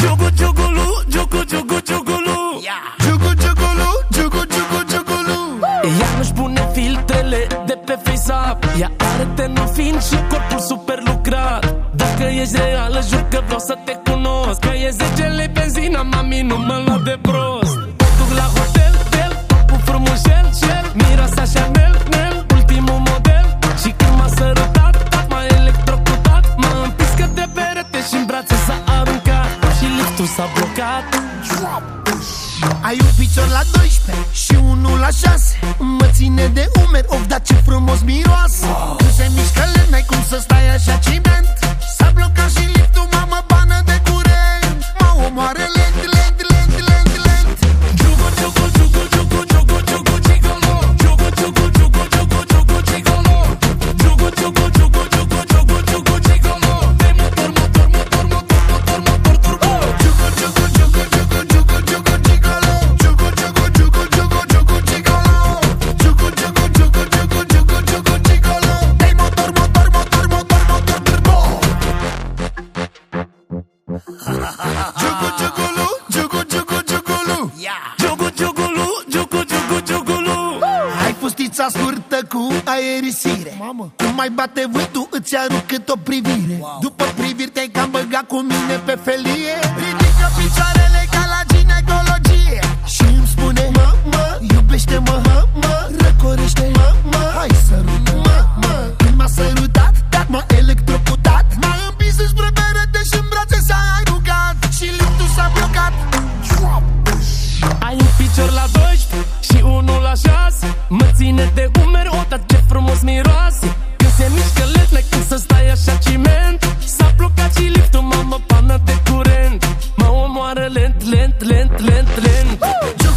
Jugu jugulu, jugu jugu jugulu Jugu, jugulu, jugu, jugu, jugulu Ea nu-și pune filtrele de pe FaceApp. Ea are tenul fin și corpul super lucrat. Dacă ești reală, jur că vreau să te cunosc. Că e 10 lei benzina, mami, nu mă lua de prost. Mă duc la hotel, tel, cu frumușel, cel Și liftul s-a blocat. Ai un picior la 12 și unul la 6 Mă ține de umeri, of, dar ce frumos miroase. Nu se mișcă lent, n-ai cum să stai așa ciment Jugu, jugulu, jugu, jugu, jugulu Jugu, jugulu, jugu, jugu, jugulu Ai fustița scurtă cu aerisire. Mamă. Cum mai bate vântul, îți arunc cât o privire. După priviri te-ai cam băgat cu mine pe felie Ține de umeri, o, dar ce frumos miroase. Când se mișcă ledne, când să stai așa ciment. S-a blocat și liftul, mamă, pană de curent. Mă omoară lent, lent, lent, lent, lent. Uh!